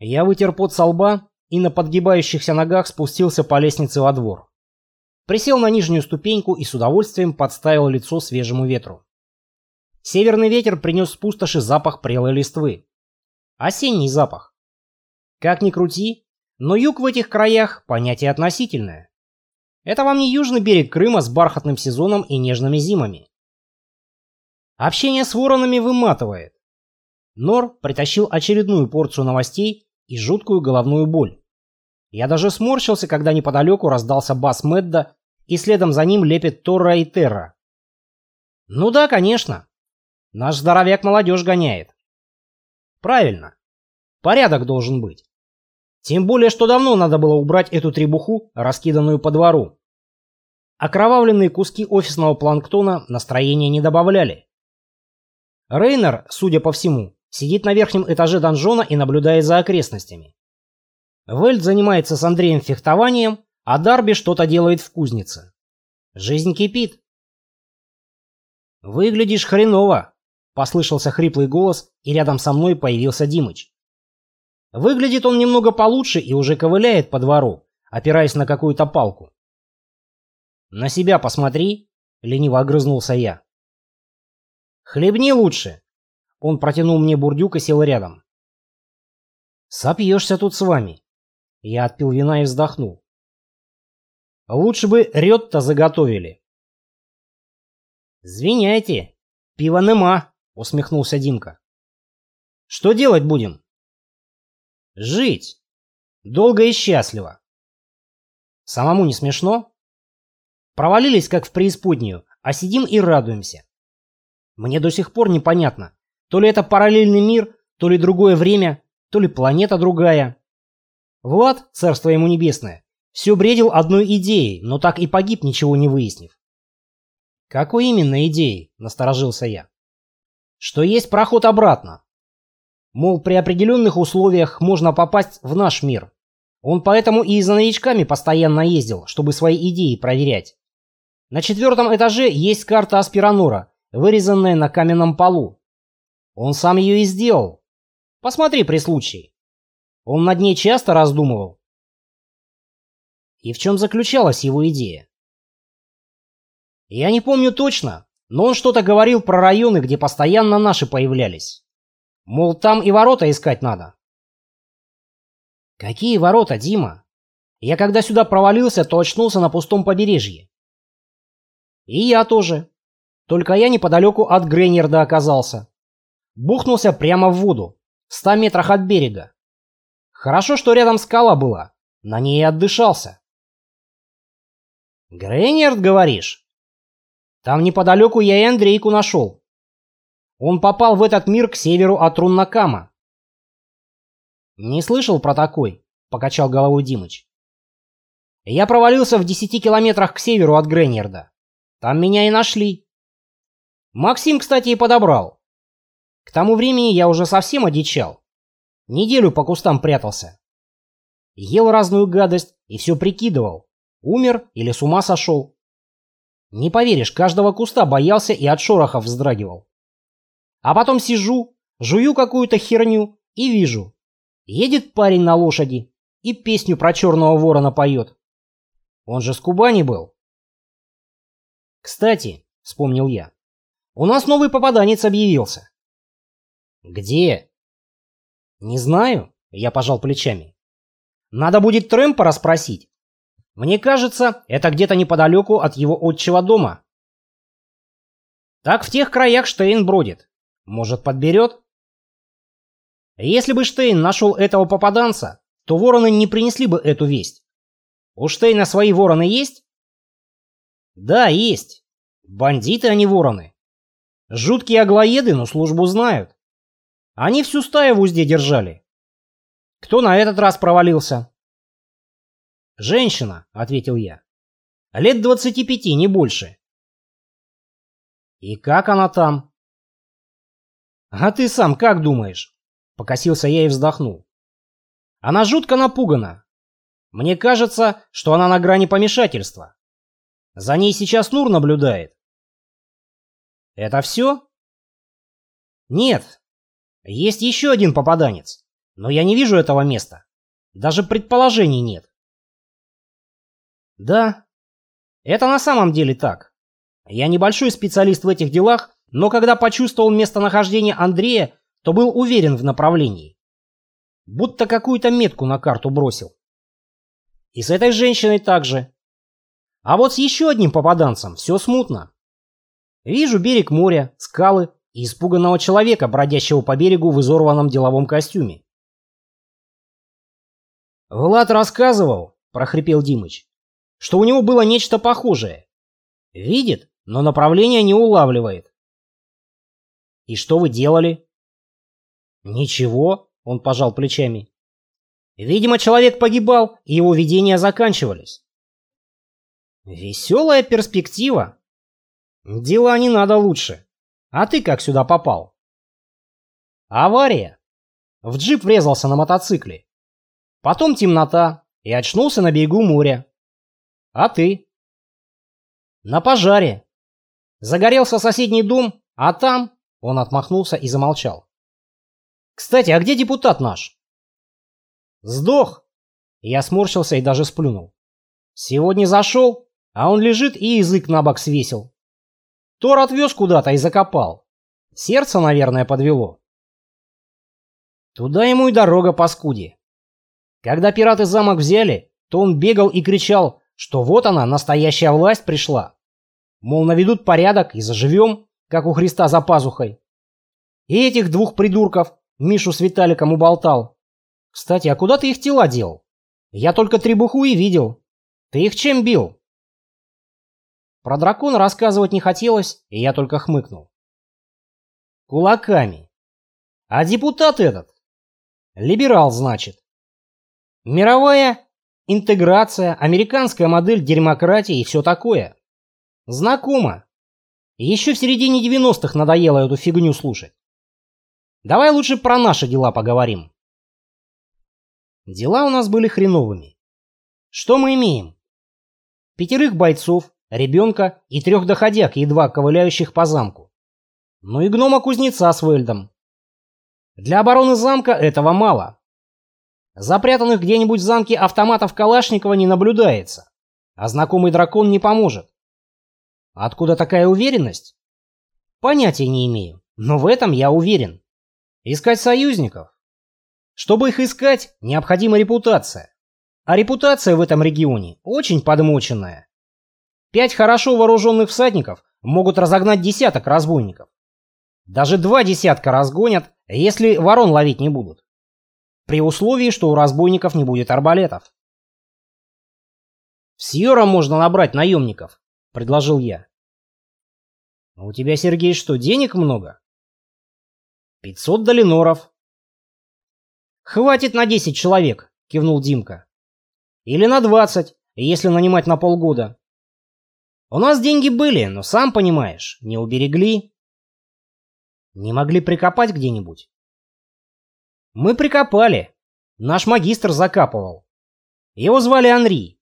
Я вытер пот со лба и на подгибающихся ногах спустился по лестнице во двор. Присел на нижнюю ступеньку и с удовольствием подставил лицо свежему ветру. Северный ветер принес с пустоши запах прелой листвы. Осенний запах. Как ни крути, но юг в этих краях – понятие относительное. Это вам не южный берег Крыма с бархатным сезоном и нежными зимами. Общение с воронами выматывает. Нор притащил очередную порцию новостей и жуткую головную боль. Я даже сморщился, когда неподалеку раздался бас Медда, и следом за ним лепит Торра и Терра. Ну да, конечно. Наш здоровяк молодежь гоняет. Правильно. Порядок должен быть. Тем более, что давно надо было убрать эту требуху, раскиданную по двору. Окровавленные куски офисного планктона настроения не добавляли. Рейнер, судя по всему, сидит на верхнем этаже донжона и наблюдает за окрестностями. Вельд занимается с Андреем фехтованием, а Дарби что-то делает в кузнице. Жизнь кипит. «Выглядишь хреново», — послышался хриплый голос, и рядом со мной появился Димыч. Выглядит он немного получше и уже ковыляет по двору, опираясь на какую-то палку. «На себя посмотри», — лениво огрызнулся я. «Хлебни лучше». Он протянул мне бурдюк и сел рядом. «Сопьешься тут с вами». Я отпил вина и вздохнул. Лучше бы рёд-то заготовили. «Звиняйте, пиво нема», — усмехнулся Димка. «Что делать будем?» «Жить. Долго и счастливо». «Самому не смешно?» «Провалились, как в преисподнюю, а сидим и радуемся. Мне до сих пор непонятно, то ли это параллельный мир, то ли другое время, то ли планета другая. Влад, царство ему небесное, все бредил одной идеей, но так и погиб, ничего не выяснив. «Какой именно идеей?» – насторожился я. «Что есть проход обратно. Мол, при определенных условиях можно попасть в наш мир. Он поэтому и за новичками постоянно ездил, чтобы свои идеи проверять. На четвертом этаже есть карта Аспиранора, вырезанная на каменном полу. Он сам ее и сделал. Посмотри при случае. Он над ней часто раздумывал, и в чем заключалась его идея? Я не помню точно, но он что-то говорил про районы, где постоянно наши появлялись. Мол, там и ворота искать надо. Какие ворота, Дима? Я когда сюда провалился, то очнулся на пустом побережье. И я тоже. Только я неподалеку от Грейнерда оказался. Бухнулся прямо в воду, в ста метрах от берега. Хорошо, что рядом скала была, на ней и отдышался. Грейнерд, говоришь? Там неподалеку я и Андрейку нашел. Он попал в этот мир к северу от Руннакама. Не слышал про такой, покачал головой Димыч. Я провалился в десяти километрах к северу от Грейнерда. Там меня и нашли. Максим, кстати, и подобрал. К тому времени я уже совсем одичал. Неделю по кустам прятался. Ел разную гадость и все прикидывал. Умер или с ума сошел? Не поверишь, каждого куста боялся и от шорохов вздрагивал. А потом сижу, жую какую-то херню и вижу. Едет парень на лошади и песню про черного ворона поет. Он же с Кубани был. Кстати, вспомнил я, у нас новый попаданец объявился. Где? Не знаю, я пожал плечами. Надо будет Трэмпа расспросить. Мне кажется, это где-то неподалеку от его отчего дома. Так в тех краях Штейн бродит. Может, подберет? Если бы Штейн нашел этого попаданца, то вороны не принесли бы эту весть. У Штейна свои вороны есть? Да, есть. Бандиты, а вороны. Жуткие аглоеды, но службу знают. Они всю стаю в узде держали. Кто на этот раз провалился? «Женщина», — ответил я. «Лет двадцати пяти, не больше». «И как она там?» «А ты сам как думаешь?» Покосился я и вздохнул. «Она жутко напугана. Мне кажется, что она на грани помешательства. За ней сейчас Нур наблюдает». «Это все?» «Нет. Есть еще один попаданец. Но я не вижу этого места. Даже предположений нет. Да, это на самом деле так. Я небольшой специалист в этих делах, но когда почувствовал местонахождение Андрея, то был уверен в направлении. Будто какую-то метку на карту бросил. И с этой женщиной также. А вот с еще одним попаданцем все смутно. Вижу берег моря, скалы и испуганного человека, бродящего по берегу в изорванном деловом костюме. «Влад рассказывал», — прохрипел Димыч, — «что у него было нечто похожее. Видит, но направление не улавливает». «И что вы делали?» «Ничего», — он пожал плечами. «Видимо, человек погибал, и его видения заканчивались». «Веселая перспектива», Дела не надо лучше. А ты как сюда попал? Авария. В джип врезался на мотоцикле. Потом темнота и очнулся на берегу моря. А ты? На пожаре. Загорелся соседний дом, а там... Он отмахнулся и замолчал. Кстати, а где депутат наш? Сдох. Я сморщился и даже сплюнул. Сегодня зашел, а он лежит и язык на бок свесил. Тор отвез куда-то и закопал. Сердце, наверное, подвело. Туда ему и дорога, паскуди. Когда пираты замок взяли, то он бегал и кричал, что вот она, настоящая власть пришла. Мол, наведут порядок и заживем, как у Христа за пазухой. И этих двух придурков Мишу с Виталиком уболтал. Кстати, а куда ты их тела дел? Я только требуху и видел. Ты их чем бил? Про дракона рассказывать не хотелось, и я только хмыкнул. Кулаками. А депутат этот? Либерал, значит. Мировая интеграция, американская модель демократии и все такое. Знакомо. Еще в середине 90-х надоело эту фигню слушать. Давай лучше про наши дела поговорим. Дела у нас были хреновыми. Что мы имеем? Пятерых бойцов, ребенка и трех доходяг, едва ковыляющих по замку. Ну и гнома-кузнеца с Вельдом. Для обороны замка этого мало. Запрятанных где-нибудь в замке автоматов Калашникова не наблюдается, а знакомый дракон не поможет. Откуда такая уверенность? Понятия не имею, но в этом я уверен. Искать союзников. Чтобы их искать, необходима репутация. А репутация в этом регионе очень подмоченная. Пять хорошо вооруженных всадников могут разогнать десяток разбойников. Даже два десятка разгонят, если ворон ловить не будут. При условии, что у разбойников не будет арбалетов. «В Сьерра можно набрать наемников», — предложил я. «А «У тебя, Сергей, что, денег много?» «Пятьсот долиноров». «Хватит на десять человек», — кивнул Димка. «Или на двадцать, если нанимать на полгода. У нас деньги были, но сам понимаешь, не уберегли. Не могли прикопать где-нибудь? Мы прикопали. Наш магистр закапывал. Его звали Анри.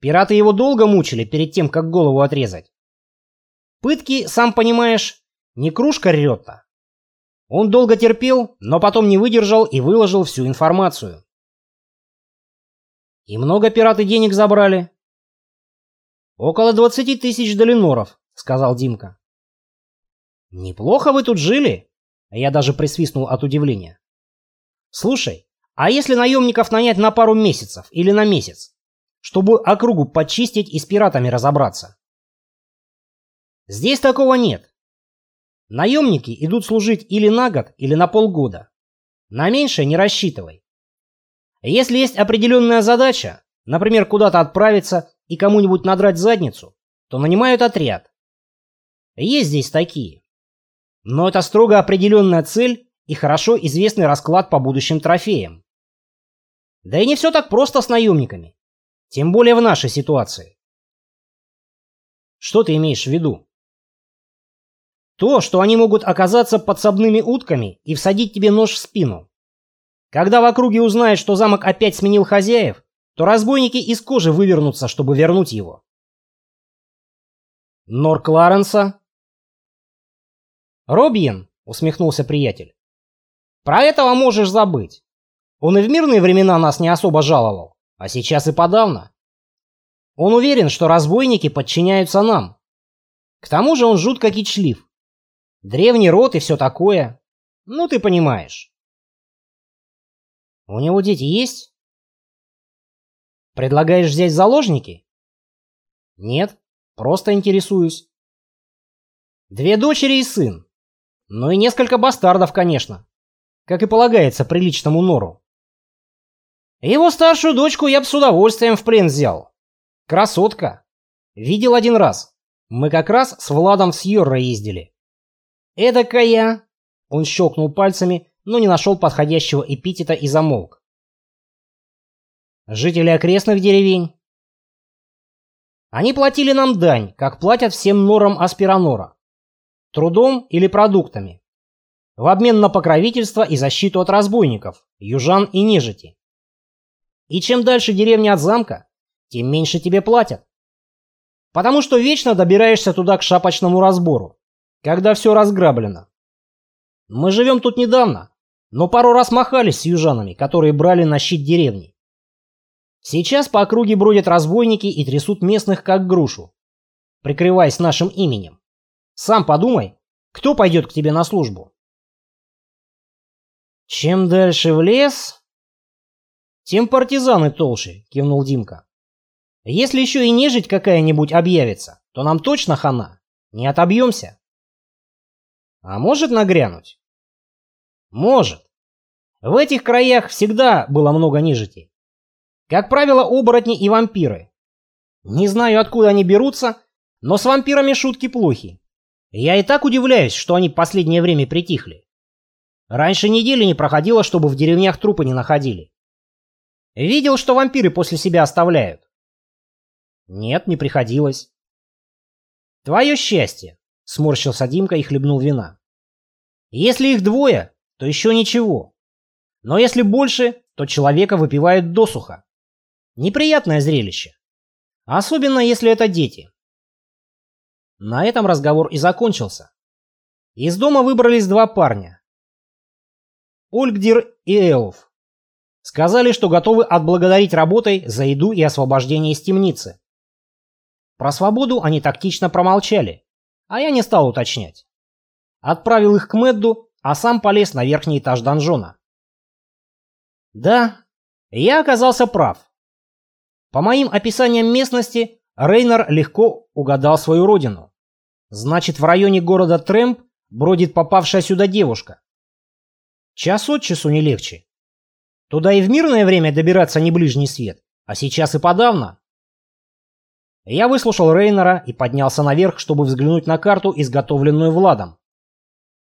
Пираты его долго мучили перед тем, как голову отрезать. Пытки, сам понимаешь, не кружка рёта. Он долго терпел, но потом не выдержал и выложил всю информацию. И много пираты денег забрали? «Около двадцати тысяч долиноров», — сказал Димка. «Неплохо вы тут жили?» Я даже присвистнул от удивления. «Слушай, а если наемников нанять на пару месяцев или на месяц, чтобы округу почистить и с пиратами разобраться?» «Здесь такого нет. Наемники идут служить или на год, или на полгода. На меньшее не рассчитывай. Если есть определенная задача, например, куда-то отправиться и кому-нибудь надрать задницу, то нанимают отряд. Есть здесь такие. Но это строго определенная цель и хорошо известный расклад по будущим трофеям. Да и не все так просто с наемниками. Тем более в нашей ситуации. Что ты имеешь в виду? То, что они могут оказаться подсобными утками и всадить тебе нож в спину. Когда в округе узнают, что замок опять сменил хозяев, то разбойники из кожи вывернутся, чтобы вернуть его. Нор Кларенса? Робьен, усмехнулся приятель. Про этого можешь забыть. Он и в мирные времена нас не особо жаловал, а сейчас и подавно. Он уверен, что разбойники подчиняются нам. К тому же он жутко кичлив. Древний род и все такое. Ну, ты понимаешь. У него дети есть? Предлагаешь взять заложники? Нет, просто интересуюсь. Две дочери и сын. Ну и несколько бастардов, конечно. Как и полагается приличному нору. Его старшую дочку я бы с удовольствием в плен взял. Красотка. Видел один раз. Мы как раз с Владом с Йорра ездили. Эдакая... Он щелкнул пальцами, но не нашел подходящего эпитета и замолк. Жители окрестных деревень. Они платили нам дань, как платят всем норам Аспиранора. Трудом или продуктами. В обмен на покровительство и защиту от разбойников, южан и нежити. И чем дальше деревня от замка, тем меньше тебе платят. Потому что вечно добираешься туда к шапочному разбору, когда все разграблено. Мы живем тут недавно, но пару раз махались с южанами, которые брали на щит деревни. Сейчас по округе бродят разбойники и трясут местных как грушу, прикрываясь нашим именем. Сам подумай, кто пойдет к тебе на службу? Чем дальше в лес, тем партизаны толще, кивнул Димка. Если еще и нежить какая-нибудь объявится, то нам точно хана. Не отобьемся. А может нагрянуть? Может. В этих краях всегда было много нежити. Как правило, оборотни и вампиры. Не знаю, откуда они берутся, но с вампирами шутки плохи. Я и так удивляюсь, что они последнее время притихли. Раньше недели не проходило, чтобы в деревнях трупы не находили. Видел, что вампиры после себя оставляют. Нет, не приходилось. Твое счастье, сморщился Димка и хлебнул вина. Если их двое, то еще ничего. Но если больше, то человека выпивают досуха. Неприятное зрелище. Особенно, если это дети. На этом разговор и закончился. Из дома выбрались два парня. Ольгдир и Элов. Сказали, что готовы отблагодарить работой за еду и освобождение из темницы. Про свободу они тактично промолчали, а я не стал уточнять. Отправил их к Медду, а сам полез на верхний этаж донжона. Да, я оказался прав. По моим описаниям местности, Рейнер легко угадал свою родину. Значит, в районе города Трэмп бродит попавшая сюда девушка. Час от часу не легче. Туда и в мирное время добираться не ближний свет, а сейчас и подавно. Я выслушал Рейнера и поднялся наверх, чтобы взглянуть на карту, изготовленную Владом.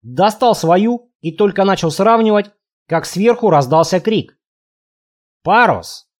Достал свою и только начал сравнивать, как сверху раздался крик. «Парус!»